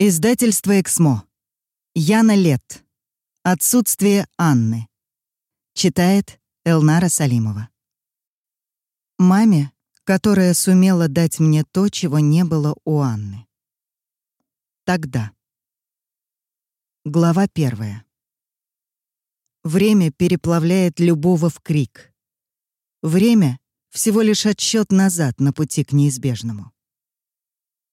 Издательство «Эксмо». Яна Лет. Отсутствие Анны. Читает Элнара Салимова. Маме, которая сумела дать мне то, чего не было у Анны. Тогда. Глава первая. Время переплавляет любого в крик. Время — всего лишь отсчет назад на пути к неизбежному.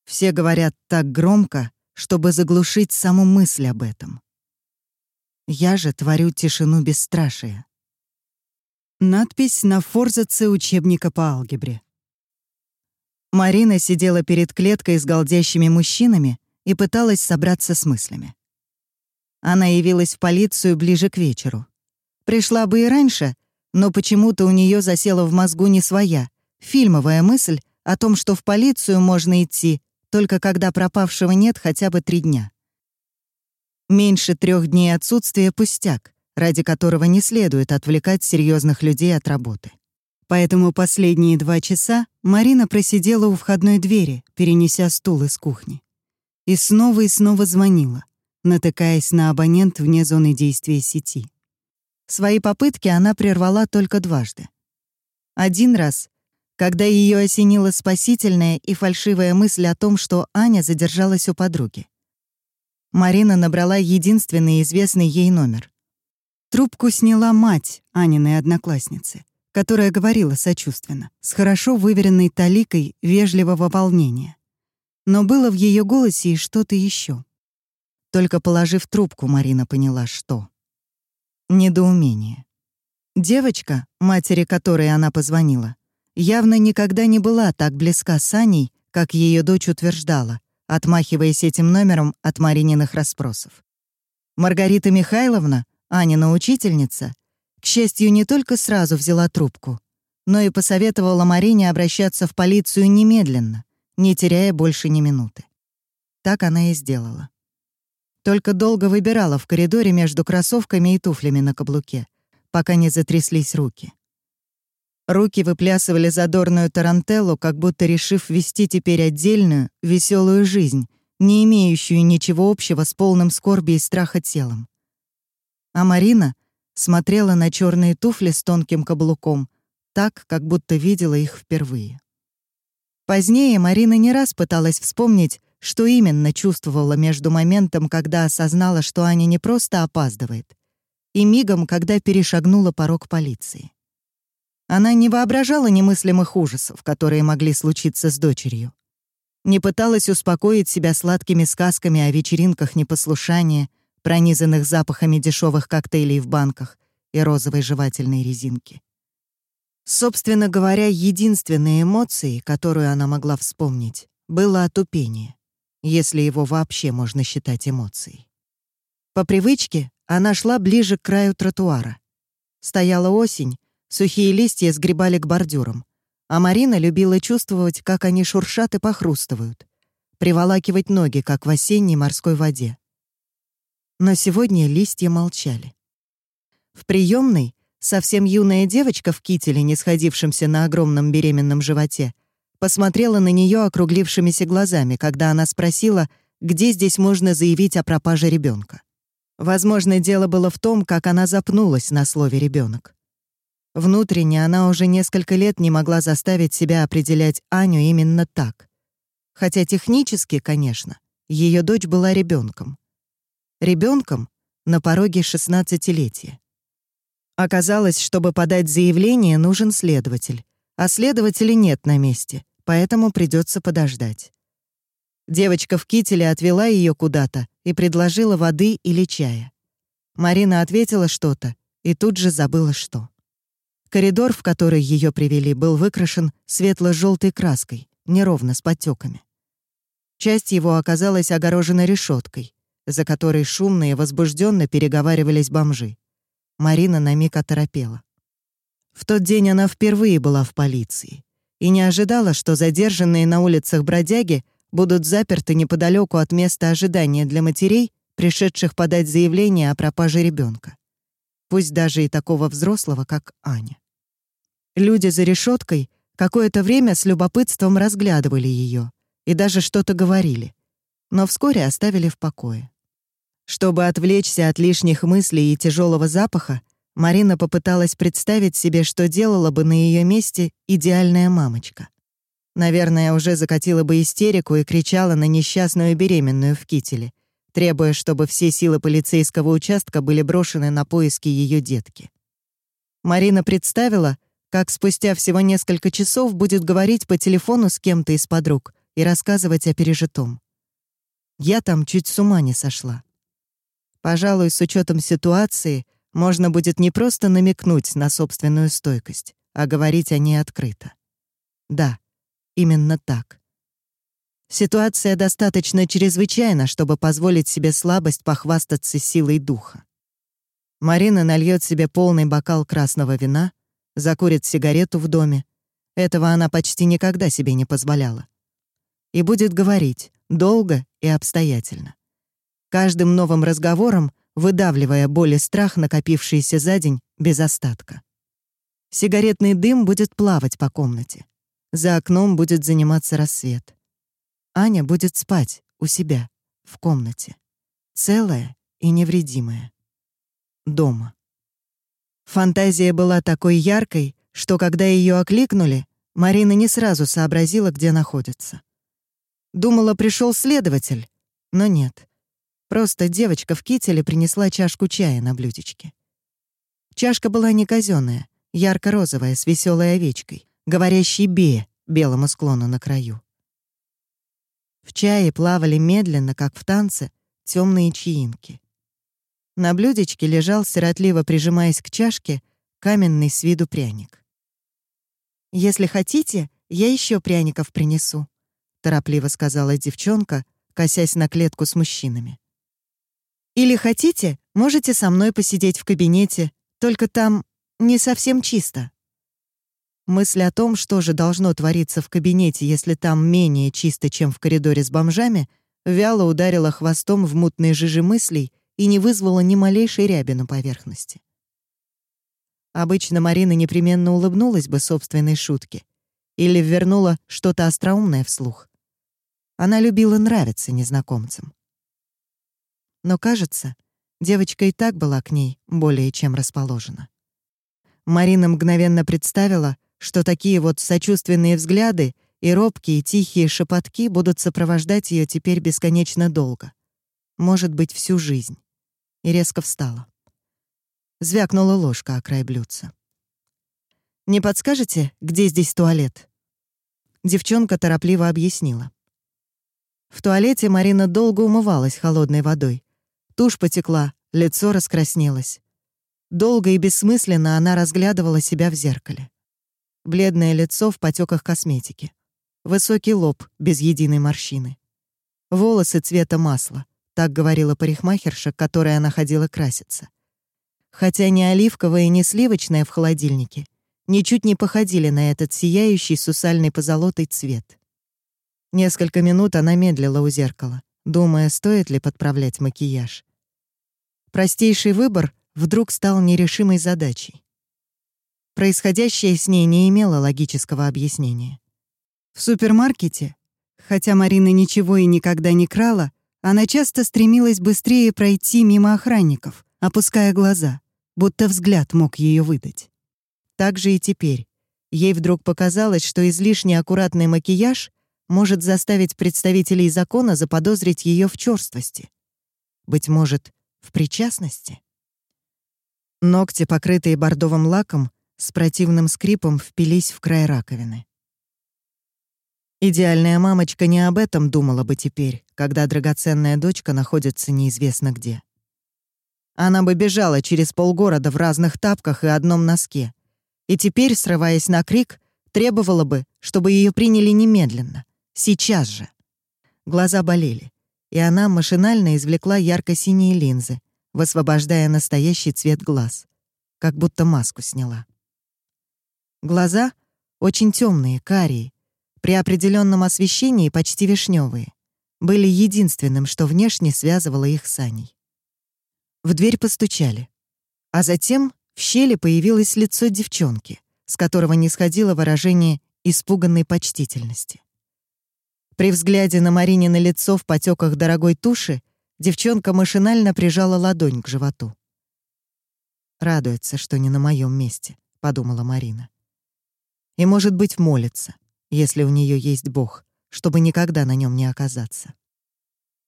Все говорят так громко, чтобы заглушить саму мысль об этом. Я же творю тишину бесстрашия. Надпись на форзаце учебника по алгебре. Марина сидела перед клеткой с голдящими мужчинами и пыталась собраться с мыслями. Она явилась в полицию ближе к вечеру. Пришла бы и раньше, но почему-то у нее засела в мозгу не своя, фильмовая мысль о том, что в полицию можно идти только когда пропавшего нет хотя бы три дня. Меньше трех дней отсутствия — пустяк, ради которого не следует отвлекать серьезных людей от работы. Поэтому последние два часа Марина просидела у входной двери, перенеся стул из кухни. И снова и снова звонила, натыкаясь на абонент вне зоны действия сети. Свои попытки она прервала только дважды. Один раз когда ее осенила спасительная и фальшивая мысль о том, что Аня задержалась у подруги. Марина набрала единственный известный ей номер. Трубку сняла мать Аниной одноклассницы, которая говорила сочувственно, с хорошо выверенной таликой вежливого волнения. Но было в ее голосе и что-то еще. Только положив трубку, Марина поняла, что. Недоумение. Девочка, матери которой она позвонила, явно никогда не была так близка с Аней, как ее дочь утверждала, отмахиваясь этим номером от Марининых расспросов. Маргарита Михайловна, Анина учительница, к счастью, не только сразу взяла трубку, но и посоветовала Марине обращаться в полицию немедленно, не теряя больше ни минуты. Так она и сделала. Только долго выбирала в коридоре между кроссовками и туфлями на каблуке, пока не затряслись руки. Руки выплясывали задорную тарантеллу, как будто решив вести теперь отдельную, веселую жизнь, не имеющую ничего общего с полным скорби и страха телом. А Марина смотрела на черные туфли с тонким каблуком, так, как будто видела их впервые. Позднее Марина не раз пыталась вспомнить, что именно чувствовала между моментом, когда осознала, что Аня не просто опаздывает, и мигом, когда перешагнула порог полиции. Она не воображала немыслимых ужасов, которые могли случиться с дочерью. Не пыталась успокоить себя сладкими сказками о вечеринках непослушания, пронизанных запахами дешевых коктейлей в банках и розовой жевательной резинки. Собственно говоря, единственной эмоцией, которую она могла вспомнить, было отупение, если его вообще можно считать эмоцией. По привычке она шла ближе к краю тротуара. Стояла осень, Сухие листья сгребали к бордюрам, а Марина любила чувствовать, как они шуршат и похрустывают, приволакивать ноги, как в осенней морской воде. Но сегодня листья молчали. В приемной совсем юная девочка в кителе, не сходившемся на огромном беременном животе, посмотрела на нее округлившимися глазами, когда она спросила, где здесь можно заявить о пропаже ребенка. Возможно, дело было в том, как она запнулась на слове ребенок. Внутренне она уже несколько лет не могла заставить себя определять Аню именно так. Хотя технически, конечно, ее дочь была ребенком. Ребенком на пороге шестнадцатилетия. Оказалось, чтобы подать заявление, нужен следователь, а следователя нет на месте, поэтому придется подождать. Девочка в кителе отвела ее куда-то и предложила воды или чая. Марина ответила что-то и тут же забыла что. Коридор, в который ее привели, был выкрашен светло-желтой краской, неровно с подтеками. Часть его оказалась огорожена решеткой, за которой шумно и возбужденно переговаривались бомжи. Марина на миг оторопела. В тот день она впервые была в полиции и не ожидала, что задержанные на улицах бродяги будут заперты неподалеку от места ожидания для матерей, пришедших подать заявление о пропаже ребенка, пусть даже и такого взрослого, как Аня. Люди за решеткой какое-то время с любопытством разглядывали ее и даже что-то говорили. но вскоре оставили в покое. Чтобы отвлечься от лишних мыслей и тяжелого запаха, Марина попыталась представить себе, что делала бы на ее месте идеальная мамочка. Наверное, уже закатила бы истерику и кричала на несчастную беременную в кителе, требуя, чтобы все силы полицейского участка были брошены на поиски ее детки. Марина представила, как спустя всего несколько часов будет говорить по телефону с кем-то из подруг и рассказывать о пережитом. Я там чуть с ума не сошла. Пожалуй, с учетом ситуации, можно будет не просто намекнуть на собственную стойкость, а говорить о ней открыто. Да, именно так. Ситуация достаточно чрезвычайна, чтобы позволить себе слабость похвастаться силой духа. Марина нальет себе полный бокал красного вина, закурит сигарету в доме. Этого она почти никогда себе не позволяла. И будет говорить долго и обстоятельно каждым новым разговором выдавливая боль и страх, накопившиеся за день, без остатка. Сигаретный дым будет плавать по комнате. За окном будет заниматься рассвет. Аня будет спать у себя, в комнате. Целая и невредимая. Дома. Фантазия была такой яркой, что когда ее окликнули, Марина не сразу сообразила, где находится. Думала, пришел следователь, но нет. Просто девочка в кителе принесла чашку чая на блюдечке. Чашка была не казенная, ярко-розовая, с веселой овечкой, говорящей «бе» белому склону на краю. В чае плавали медленно, как в танце, темные чаинки. На блюдечке лежал, сиротливо прижимаясь к чашке, каменный с виду пряник. «Если хотите, я еще пряников принесу», — торопливо сказала девчонка, косясь на клетку с мужчинами. Или хотите, можете со мной посидеть в кабинете, только там не совсем чисто. Мысль о том, что же должно твориться в кабинете, если там менее чисто, чем в коридоре с бомжами, вяло ударила хвостом в мутные жижи мыслей и не вызвала ни малейшей ряби на поверхности. Обычно Марина непременно улыбнулась бы собственной шутке или вернула что-то остроумное вслух. Она любила нравиться незнакомцам. Но, кажется, девочка и так была к ней более чем расположена. Марина мгновенно представила, что такие вот сочувственные взгляды и робкие тихие шепотки будут сопровождать ее теперь бесконечно долго. Может быть, всю жизнь. И резко встала. Звякнула ложка о край блюдца. «Не подскажете, где здесь туалет?» Девчонка торопливо объяснила. В туалете Марина долго умывалась холодной водой, Тушь потекла, лицо раскраснелось. Долго и бессмысленно она разглядывала себя в зеркале. Бледное лицо в потеках косметики. Высокий лоб без единой морщины. Волосы цвета масла, так говорила парикмахерша, которой она ходила краситься. Хотя ни оливковое, ни сливочное в холодильнике ничуть не походили на этот сияющий сусальный позолотый цвет. Несколько минут она медлила у зеркала, думая, стоит ли подправлять макияж. Простейший выбор вдруг стал нерешимой задачей. Происходящее с ней не имело логического объяснения. В супермаркете, хотя Марина ничего и никогда не крала, она часто стремилась быстрее пройти мимо охранников, опуская глаза, будто взгляд мог ее выдать. Так же и теперь. Ей вдруг показалось, что излишне аккуратный макияж может заставить представителей закона заподозрить ее в черствости. Быть может, в причастности. Ногти, покрытые бордовым лаком, с противным скрипом впились в край раковины. Идеальная мамочка не об этом думала бы теперь, когда драгоценная дочка находится неизвестно где. Она бы бежала через полгорода в разных тапках и одном носке. И теперь, срываясь на крик, требовала бы, чтобы ее приняли немедленно, сейчас же. Глаза болели и она машинально извлекла ярко-синие линзы, высвобождая настоящий цвет глаз, как будто маску сняла. Глаза очень темные, карие, при определенном освещении почти вишневые, были единственным, что внешне связывало их с Аней. В дверь постучали, а затем в щели появилось лицо девчонки, с которого не сходило выражение испуганной почтительности. При взгляде на Маринина лицо в потеках дорогой туши девчонка машинально прижала ладонь к животу. «Радуется, что не на моем месте», — подумала Марина. «И, может быть, молится, если у нее есть Бог, чтобы никогда на нем не оказаться».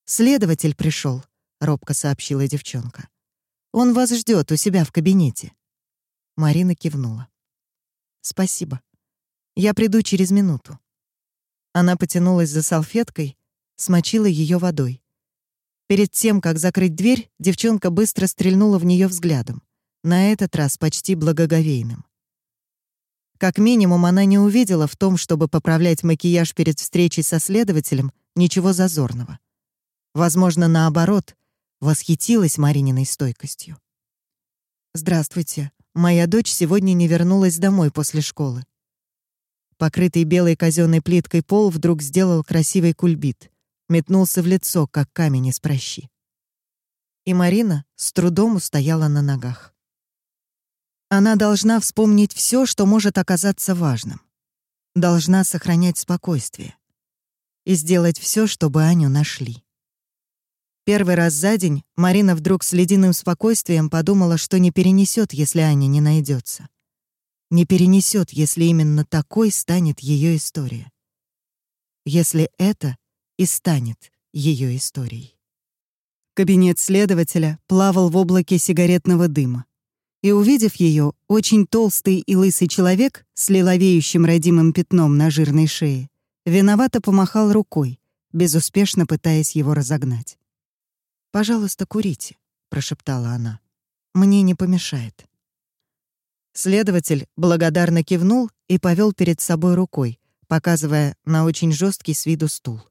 «Следователь пришел, робко сообщила девчонка. «Он вас ждет у себя в кабинете». Марина кивнула. «Спасибо. Я приду через минуту». Она потянулась за салфеткой, смочила ее водой. Перед тем, как закрыть дверь, девчонка быстро стрельнула в нее взглядом, на этот раз почти благоговейным. Как минимум, она не увидела в том, чтобы поправлять макияж перед встречей со следователем, ничего зазорного. Возможно, наоборот, восхитилась Марининой стойкостью. «Здравствуйте. Моя дочь сегодня не вернулась домой после школы. Покрытый белой казенной плиткой пол вдруг сделал красивый кульбит, метнулся в лицо, как камень из прощи. И Марина с трудом устояла на ногах. Она должна вспомнить все, что может оказаться важным. Должна сохранять спокойствие. И сделать все, чтобы Аню нашли. Первый раз за день Марина вдруг с ледяным спокойствием подумала, что не перенесет, если Аня не найдется не перенесет, если именно такой станет ее история. Если это и станет ее историей. Кабинет следователя плавал в облаке сигаретного дыма. И, увидев ее, очень толстый и лысый человек с лиловеющим родимым пятном на жирной шее виновато помахал рукой, безуспешно пытаясь его разогнать. «Пожалуйста, курите», — прошептала она. «Мне не помешает». Следователь благодарно кивнул и повел перед собой рукой, показывая на очень жесткий с виду стул.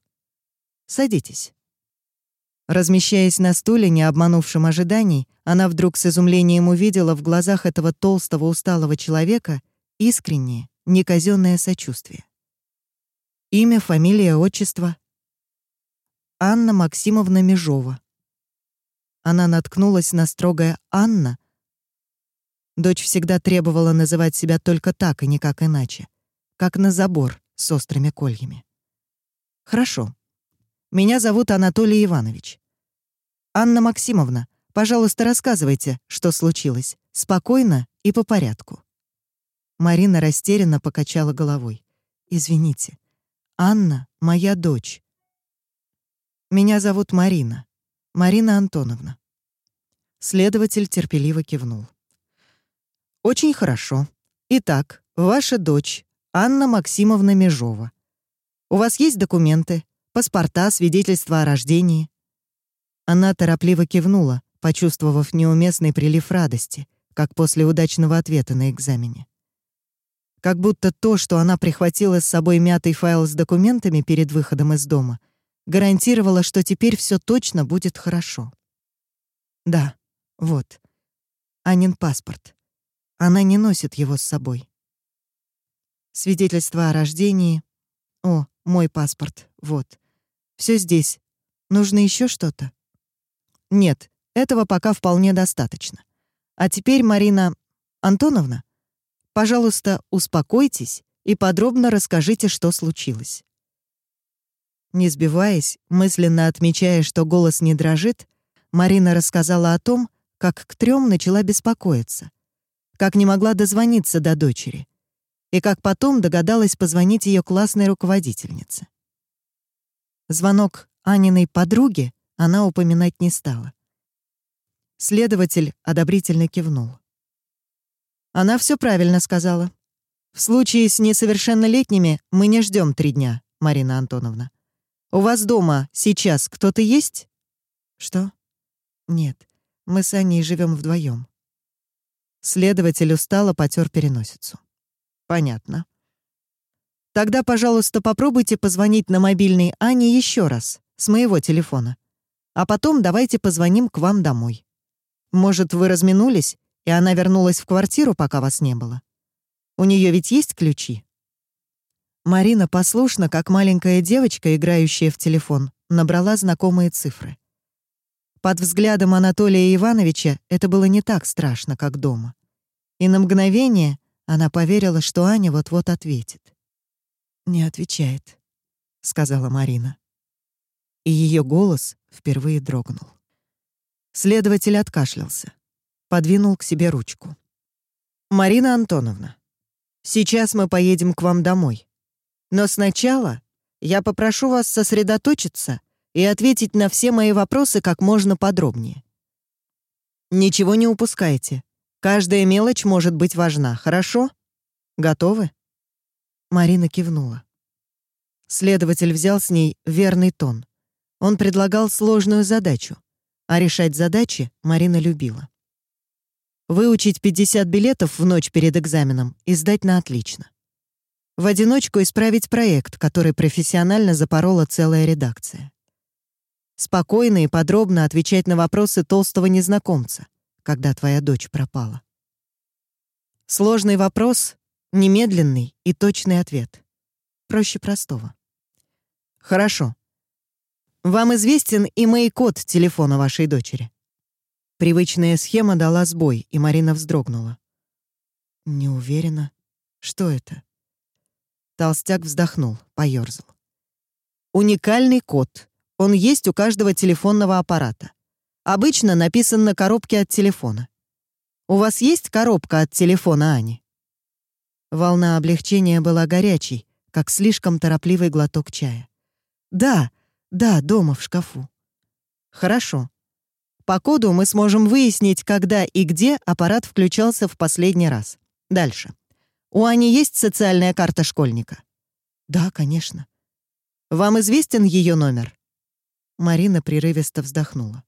«Садитесь». Размещаясь на стуле, не обманувшем ожиданий, она вдруг с изумлением увидела в глазах этого толстого усталого человека искреннее, неказённое сочувствие. Имя, фамилия, отчество. Анна Максимовна Межова. Она наткнулась на строгое «Анна», Дочь всегда требовала называть себя только так и никак иначе. Как на забор с острыми кольями. «Хорошо. Меня зовут Анатолий Иванович. Анна Максимовна, пожалуйста, рассказывайте, что случилось. Спокойно и по порядку». Марина растерянно покачала головой. «Извините. Анна — моя дочь. Меня зовут Марина. Марина Антоновна». Следователь терпеливо кивнул. Очень хорошо. Итак, ваша дочь, Анна Максимовна Межова. У вас есть документы, паспорта, свидетельства о рождении? Она торопливо кивнула, почувствовав неуместный прилив радости, как после удачного ответа на экзамене. Как будто то, что она прихватила с собой мятый файл с документами перед выходом из дома, гарантировало, что теперь все точно будет хорошо. Да, вот. Анин паспорт. Она не носит его с собой. Свидетельство о рождении. О, мой паспорт. Вот. Все здесь. Нужно еще что-то? Нет, этого пока вполне достаточно. А теперь, Марина Антоновна, пожалуйста, успокойтесь и подробно расскажите, что случилось. Не сбиваясь, мысленно отмечая, что голос не дрожит, Марина рассказала о том, как к трем начала беспокоиться — как не могла дозвониться до дочери, и как потом догадалась позвонить ее классной руководительнице. Звонок Аниной подруге она упоминать не стала. Следователь одобрительно кивнул. Она все правильно сказала. В случае с несовершеннолетними мы не ждем три дня, Марина Антоновна. У вас дома сейчас кто-то есть? Что? Нет, мы с Аней живем вдвоем. Следователь устало потер переносицу. Понятно. Тогда, пожалуйста, попробуйте позвонить на мобильный Ане еще раз, с моего телефона. А потом давайте позвоним к вам домой. Может, вы разминулись, и она вернулась в квартиру, пока вас не было? У нее ведь есть ключи? Марина послушно, как маленькая девочка, играющая в телефон, набрала знакомые цифры. Под взглядом Анатолия Ивановича это было не так страшно, как дома. И на мгновение она поверила, что Аня вот-вот ответит. Не отвечает. сказала Марина. И ее голос впервые дрогнул. Следователь откашлялся, подвинул к себе ручку. «Марина Антоновна, сейчас мы поедем к вам домой. Но сначала я попрошу вас сосредоточиться и ответить на все мои вопросы как можно подробнее. Ничего не упускайте. Каждая мелочь может быть важна, хорошо? Готовы?» Марина кивнула. Следователь взял с ней верный тон. Он предлагал сложную задачу, а решать задачи Марина любила. Выучить 50 билетов в ночь перед экзаменом и сдать на отлично. В одиночку исправить проект, который профессионально запорола целая редакция. Спокойно и подробно отвечать на вопросы толстого незнакомца, когда твоя дочь пропала. Сложный вопрос — немедленный и точный ответ. Проще простого. Хорошо. Вам известен имей-код телефона вашей дочери. Привычная схема дала сбой, и Марина вздрогнула. Не уверена. Что это? Толстяк вздохнул, поёрзал. Уникальный код. Он есть у каждого телефонного аппарата. Обычно написан на коробке от телефона. У вас есть коробка от телефона Ани? Волна облегчения была горячей, как слишком торопливый глоток чая. Да, да, дома в шкафу. Хорошо. По коду мы сможем выяснить, когда и где аппарат включался в последний раз. Дальше. У Ани есть социальная карта школьника? Да, конечно. Вам известен ее номер? Марина прерывисто вздохнула.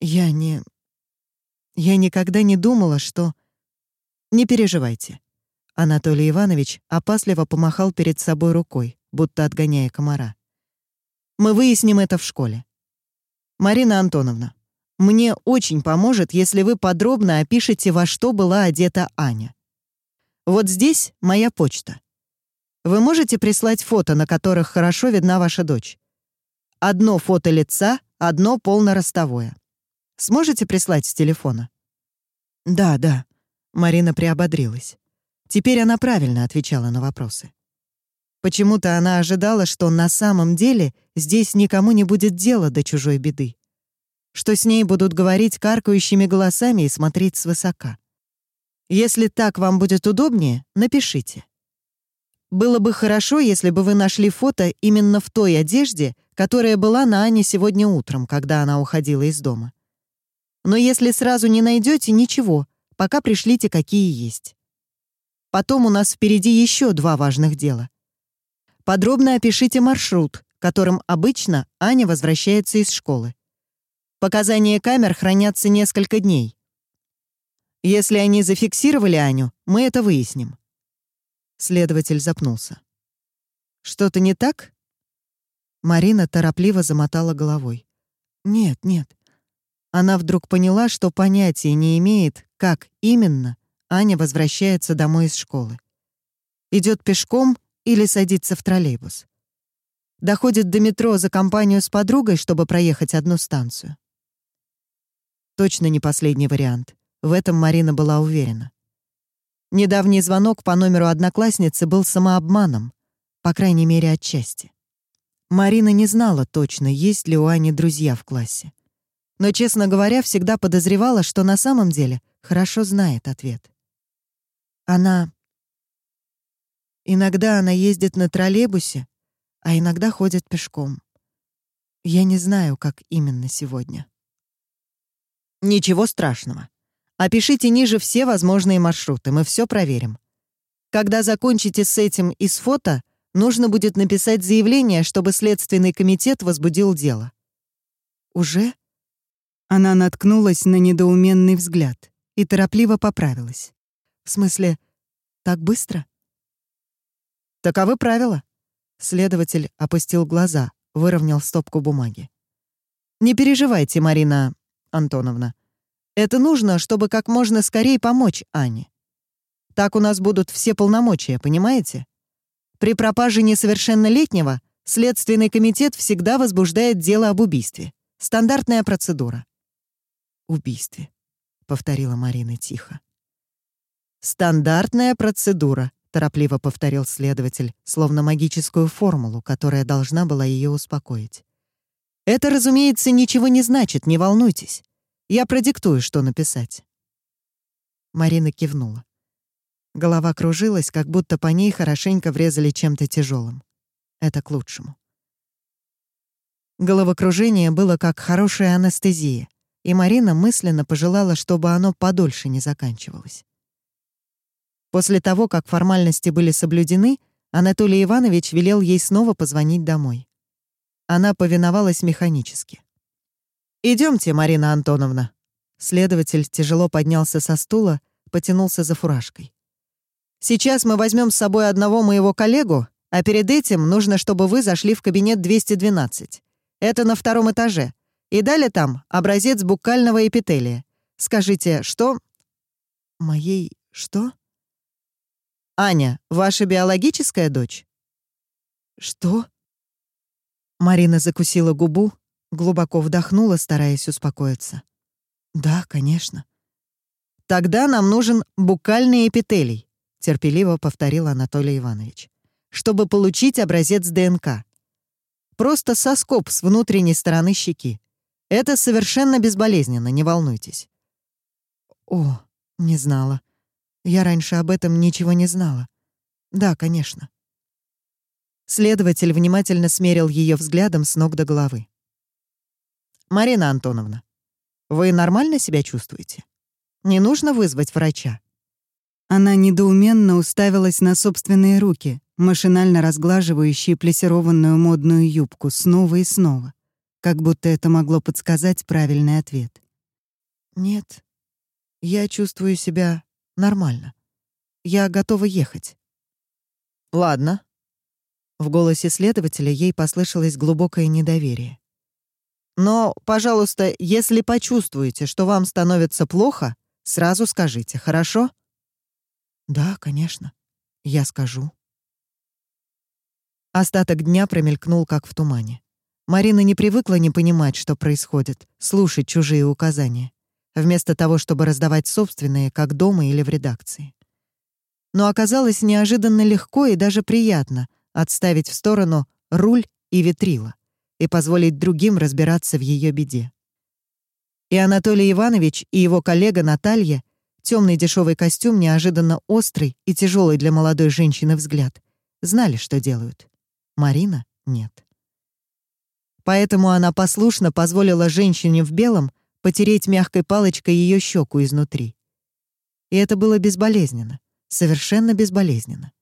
Я не... Я никогда не думала, что... Не переживайте. Анатолий Иванович опасливо помахал перед собой рукой, будто отгоняя комара. Мы выясним это в школе. Марина Антоновна, мне очень поможет, если вы подробно опишете, во что была одета Аня. Вот здесь моя почта. Вы можете прислать фото, на которых хорошо видна ваша дочь? Одно фото лица, одно полноростовое. Сможете прислать с телефона? Да, да. Марина приободрилась. Теперь она правильно отвечала на вопросы. Почему-то она ожидала, что на самом деле здесь никому не будет дела до чужой беды. Что с ней будут говорить каркающими голосами и смотреть свысока. Если так вам будет удобнее, напишите. Было бы хорошо, если бы вы нашли фото именно в той одежде, которая была на Ане сегодня утром, когда она уходила из дома. Но если сразу не найдете, ничего, пока пришлите, какие есть. Потом у нас впереди еще два важных дела — Подробно опишите маршрут, которым обычно Аня возвращается из школы. Показания камер хранятся несколько дней. Если они зафиксировали Аню, мы это выясним. Следователь запнулся. Что-то не так? Марина торопливо замотала головой. Нет, нет. Она вдруг поняла, что понятия не имеет, как именно Аня возвращается домой из школы. Идет пешком или садится в троллейбус. Доходит до метро за компанию с подругой, чтобы проехать одну станцию. Точно не последний вариант. В этом Марина была уверена. Недавний звонок по номеру одноклассницы был самообманом, по крайней мере, отчасти. Марина не знала точно, есть ли у Ани друзья в классе. Но, честно говоря, всегда подозревала, что на самом деле хорошо знает ответ. Она Иногда она ездит на троллейбусе, а иногда ходит пешком. Я не знаю, как именно сегодня. Ничего страшного. Опишите ниже все возможные маршруты, мы все проверим. Когда закончите с этим и с фото, нужно будет написать заявление, чтобы Следственный комитет возбудил дело. Уже? Она наткнулась на недоуменный взгляд и торопливо поправилась. В смысле, так быстро? Таковы правила. Следователь опустил глаза, выровнял стопку бумаги. Не переживайте, Марина Антоновна. Это нужно, чтобы как можно скорее помочь Ане. Так у нас будут все полномочия, понимаете? При пропаже несовершеннолетнего Следственный комитет всегда возбуждает дело об убийстве. Стандартная процедура. «Убийстве», — повторила Марина тихо. «Стандартная процедура», — торопливо повторил следователь, словно магическую формулу, которая должна была ее успокоить. «Это, разумеется, ничего не значит, не волнуйтесь. Я продиктую, что написать». Марина кивнула. Голова кружилась, как будто по ней хорошенько врезали чем-то тяжелым. Это к лучшему. Головокружение было как хорошая анестезия, и Марина мысленно пожелала, чтобы оно подольше не заканчивалось. После того, как формальности были соблюдены, Анатолий Иванович велел ей снова позвонить домой. Она повиновалась механически. Идемте, Марина Антоновна». Следователь тяжело поднялся со стула, потянулся за фуражкой. «Сейчас мы возьмем с собой одного моего коллегу, а перед этим нужно, чтобы вы зашли в кабинет 212. Это на втором этаже. И дали там образец букального эпителия. Скажите, что...» «Моей... что?» «Аня, ваша биологическая дочь?» «Что?» Марина закусила губу, глубоко вдохнула, стараясь успокоиться. «Да, конечно». «Тогда нам нужен букальный эпителий», — терпеливо повторил Анатолий Иванович, «чтобы получить образец ДНК. Просто соскоб с внутренней стороны щеки. Это совершенно безболезненно, не волнуйтесь». «О, не знала. Я раньше об этом ничего не знала. Да, конечно». Следователь внимательно смерил ее взглядом с ног до головы. «Марина Антоновна, вы нормально себя чувствуете? Не нужно вызвать врача?» Она недоуменно уставилась на собственные руки, машинально разглаживающие плесированную модную юбку снова и снова, как будто это могло подсказать правильный ответ. «Нет, я чувствую себя нормально. Я готова ехать». «Ладно». В голосе следователя ей послышалось глубокое недоверие. «Но, пожалуйста, если почувствуете, что вам становится плохо, сразу скажите, хорошо?» «Да, конечно. Я скажу». Остаток дня промелькнул, как в тумане. Марина не привыкла не понимать, что происходит, слушать чужие указания, вместо того, чтобы раздавать собственные, как дома или в редакции. Но оказалось неожиданно легко и даже приятно отставить в сторону руль и ветрила и позволить другим разбираться в ее беде. И Анатолий Иванович, и его коллега Наталья, темный дешевый костюм, неожиданно острый и тяжелый для молодой женщины взгляд, знали, что делают. Марина — нет. Поэтому она послушно позволила женщине в белом потереть мягкой палочкой ее щеку изнутри. И это было безболезненно, совершенно безболезненно.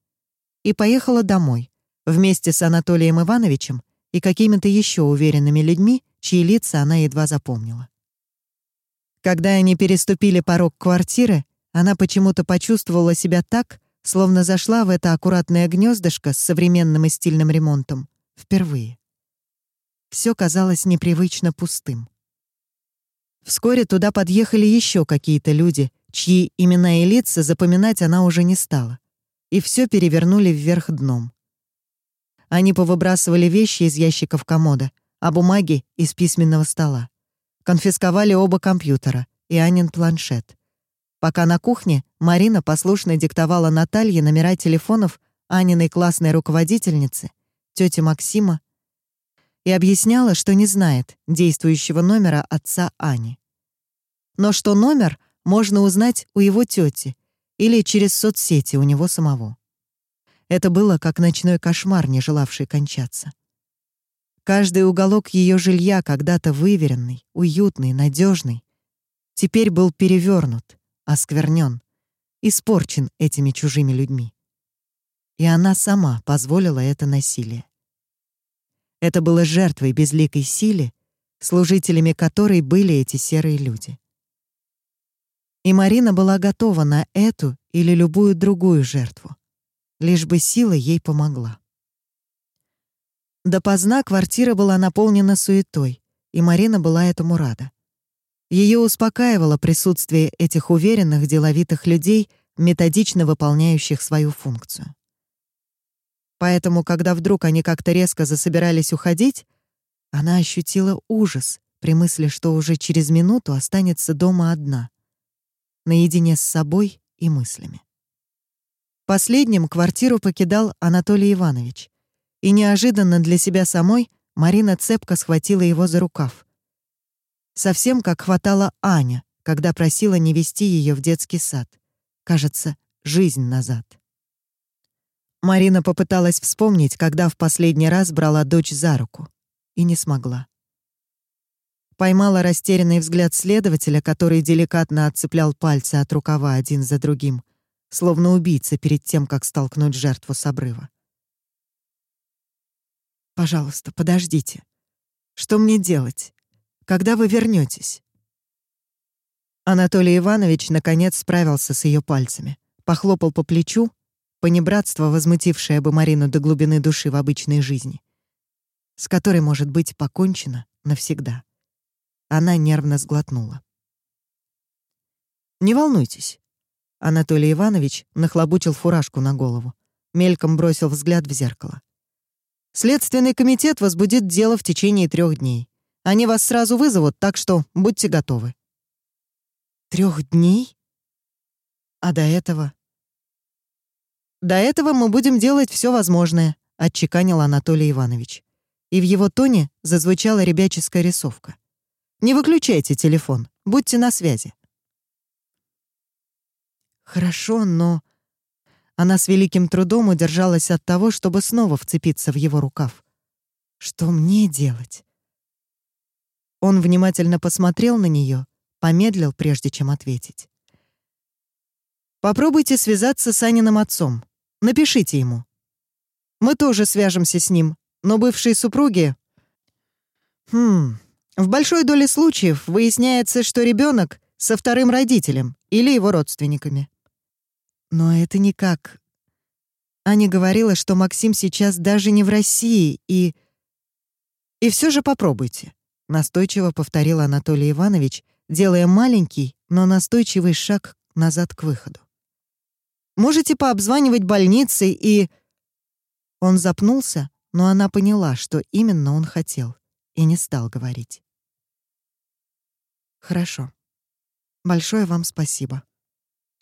И поехала домой, вместе с Анатолием Ивановичем и какими-то еще уверенными людьми, чьи лица она едва запомнила. Когда они переступили порог квартиры, она почему-то почувствовала себя так, словно зашла в это аккуратное гнездышко с современным и стильным ремонтом впервые. Все казалось непривычно пустым. Вскоре туда подъехали еще какие-то люди, чьи имена и лица запоминать она уже не стала. И все перевернули вверх дном. Они повыбрасывали вещи из ящиков комода, а бумаги — из письменного стола. Конфисковали оба компьютера и Анин планшет. Пока на кухне Марина послушно диктовала Наталье номера телефонов Аниной классной руководительницы, тети Максима, и объясняла, что не знает действующего номера отца Ани. Но что номер можно узнать у его тети или через соцсети у него самого. Это было как ночной кошмар, не желавший кончаться. Каждый уголок ее жилья, когда-то выверенный, уютный, надежный, теперь был перевернут, осквернен, испорчен этими чужими людьми. И она сама позволила это насилие. Это было жертвой безликой силе, служителями которой были эти серые люди. И Марина была готова на эту или любую другую жертву лишь бы сила ей помогла. Допоздна квартира была наполнена суетой, и Марина была этому рада. Ее успокаивало присутствие этих уверенных, деловитых людей, методично выполняющих свою функцию. Поэтому, когда вдруг они как-то резко засобирались уходить, она ощутила ужас при мысли, что уже через минуту останется дома одна, наедине с собой и мыслями. Последним квартиру покидал Анатолий Иванович. И неожиданно для себя самой Марина цепко схватила его за рукав. Совсем как хватала Аня, когда просила не вести ее в детский сад. Кажется, жизнь назад. Марина попыталась вспомнить, когда в последний раз брала дочь за руку, и не смогла. Поймала растерянный взгляд следователя, который деликатно отцеплял пальцы от рукава один за другим, словно убийца перед тем, как столкнуть жертву с обрыва. «Пожалуйста, подождите. Что мне делать? Когда вы вернетесь? Анатолий Иванович наконец справился с ее пальцами, похлопал по плечу, понебратство, возмутившее бы Марину до глубины души в обычной жизни, с которой может быть покончено навсегда. Она нервно сглотнула. «Не волнуйтесь». Анатолий Иванович нахлобучил фуражку на голову, мельком бросил взгляд в зеркало. «Следственный комитет возбудит дело в течение трех дней. Они вас сразу вызовут, так что будьте готовы». Трех дней? А до этого? До этого мы будем делать все возможное, отчеканил Анатолий Иванович. И в его тоне зазвучала ребяческая рисовка. Не выключайте телефон, будьте на связи. Хорошо, но... Она с великим трудом удержалась от того, чтобы снова вцепиться в его рукав. Что мне делать? Он внимательно посмотрел на нее, помедлил, прежде чем ответить. Попробуйте связаться с Аниным отцом. Напишите ему. Мы тоже свяжемся с ним, но бывшие супруги... Хм, в большой доле случаев выясняется, что ребенок со вторым родителем или его родственниками. Но это никак. Аня говорила, что Максим сейчас даже не в России, и... И все же попробуйте, настойчиво повторил Анатолий Иванович, делая маленький, но настойчивый шаг назад к выходу. Можете пообзванивать больницы и... Он запнулся, но она поняла, что именно он хотел, и не стал говорить. Хорошо. Большое вам спасибо.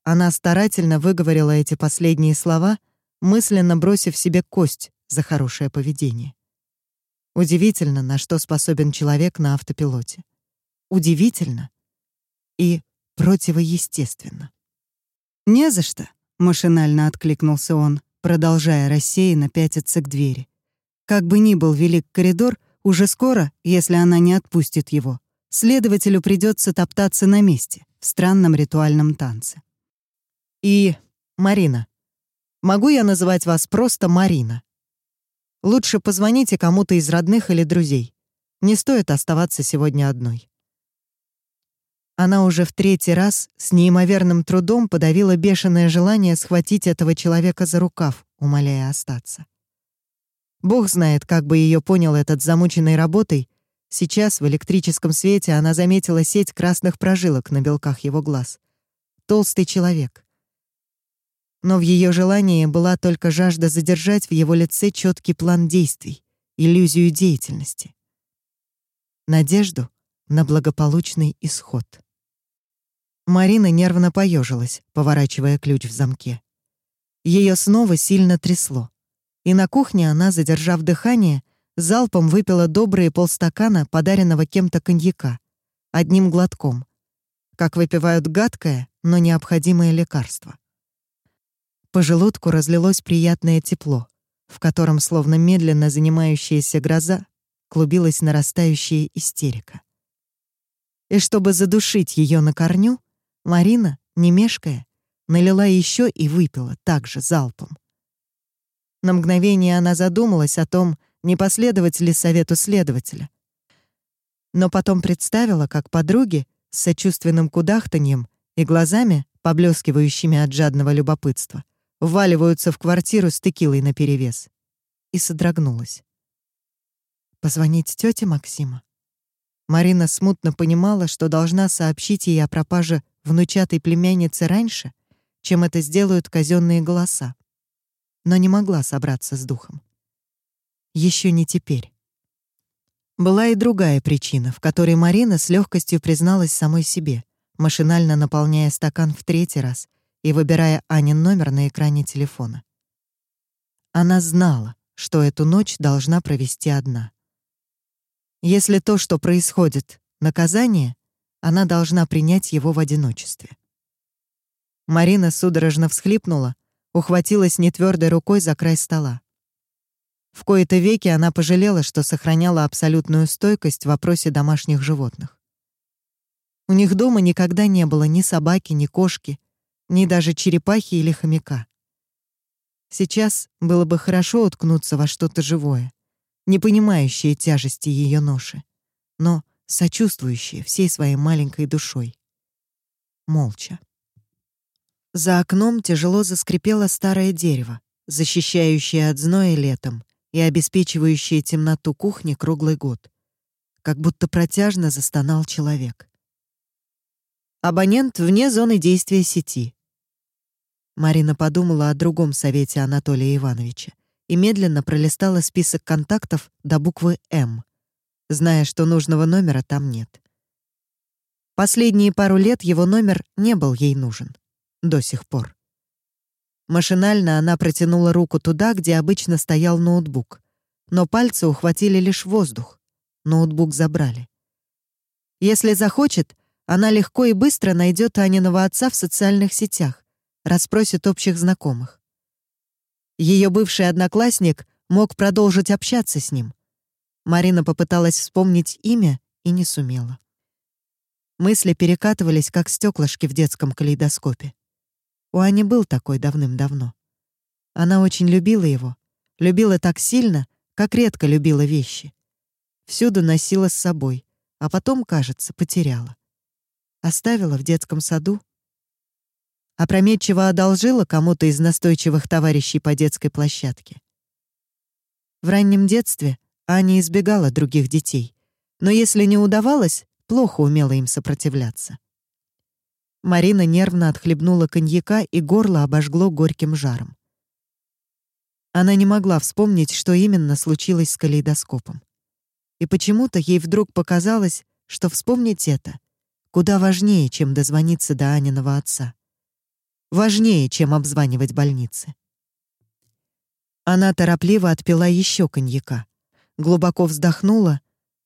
Она старательно выговорила эти последние слова, мысленно бросив себе кость за хорошее поведение. Удивительно, на что способен человек на автопилоте. Удивительно и противоестественно. «Не за что», — машинально откликнулся он, продолжая рассеянно пятиться к двери. Как бы ни был велик коридор, уже скоро, если она не отпустит его, следователю придется топтаться на месте в странном ритуальном танце. И, Марина, могу я называть вас просто Марина? Лучше позвоните кому-то из родных или друзей. Не стоит оставаться сегодня одной. Она уже в третий раз с неимоверным трудом подавила бешеное желание схватить этого человека за рукав, умоляя остаться. Бог знает, как бы ее понял этот замученной работой Сейчас в электрическом свете она заметила сеть красных прожилок на белках его глаз. Толстый человек. Но в ее желании была только жажда задержать в его лице четкий план действий, иллюзию деятельности. Надежду на благополучный исход. Марина нервно поежилась, поворачивая ключ в замке. Ее снова сильно трясло. И на кухне она, задержав дыхание, залпом выпила добрые полстакана подаренного кем-то коньяка, одним глотком, как выпивают гадкое, но необходимое лекарство. По желудку разлилось приятное тепло, в котором, словно медленно занимающаяся гроза, клубилась нарастающая истерика. И чтобы задушить ее на корню, Марина, не мешкая, налила еще и выпила также залпом. На мгновение она задумалась о том, не последовать ли совету следователя. Но потом представила, как подруги с сочувственным кудахтаньем и глазами, поблескивающими от жадного любопытства, вваливаются в квартиру с текилой наперевес. И содрогнулась. Позвонить тете Максима? Марина смутно понимала, что должна сообщить ей о пропаже внучатой племянницы раньше, чем это сделают казенные голоса, но не могла собраться с духом еще не теперь. Была и другая причина, в которой Марина с легкостью призналась самой себе, машинально наполняя стакан в третий раз и выбирая Анин номер на экране телефона. Она знала, что эту ночь должна провести одна. Если то, что происходит, — наказание, она должна принять его в одиночестве. Марина судорожно всхлипнула, ухватилась нетвёрдой рукой за край стола. В кои-то веки она пожалела, что сохраняла абсолютную стойкость в вопросе домашних животных. У них дома никогда не было ни собаки, ни кошки, ни даже черепахи или хомяка. Сейчас было бы хорошо уткнуться во что-то живое, не понимающее тяжести ее ноши, но сочувствующее всей своей маленькой душой. Молча. За окном тяжело заскрипело старое дерево, защищающее от зноя летом и обеспечивающие темноту кухни круглый год. Как будто протяжно застонал человек. Абонент вне зоны действия сети. Марина подумала о другом совете Анатолия Ивановича и медленно пролистала список контактов до буквы «М», зная, что нужного номера там нет. Последние пару лет его номер не был ей нужен. До сих пор. Машинально она протянула руку туда, где обычно стоял ноутбук. Но пальцы ухватили лишь воздух. Ноутбук забрали. Если захочет, она легко и быстро найдет Аниного отца в социальных сетях, расспросит общих знакомых. Ее бывший одноклассник мог продолжить общаться с ним. Марина попыталась вспомнить имя и не сумела. Мысли перекатывались, как стеклышки в детском калейдоскопе. У Ани был такой давным-давно. Она очень любила его. Любила так сильно, как редко любила вещи. Всюду носила с собой, а потом, кажется, потеряла. Оставила в детском саду. Опрометчиво одолжила кому-то из настойчивых товарищей по детской площадке. В раннем детстве Аня избегала других детей, но если не удавалось, плохо умела им сопротивляться. Марина нервно отхлебнула коньяка, и горло обожгло горьким жаром. Она не могла вспомнить, что именно случилось с калейдоскопом. И почему-то ей вдруг показалось, что вспомнить это куда важнее, чем дозвониться до Аниного отца. Важнее, чем обзванивать больницы. Она торопливо отпила еще коньяка, глубоко вздохнула,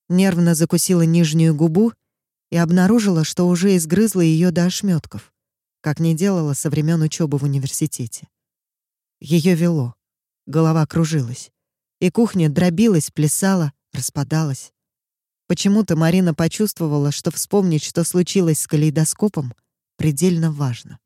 нервно закусила нижнюю губу и обнаружила, что уже изгрызла ее до ошметков, как не делала со времен учебы в университете. Ее вело, голова кружилась, и кухня дробилась, плясала, распадалась. Почему-то Марина почувствовала, что вспомнить, что случилось с калейдоскопом, предельно важно.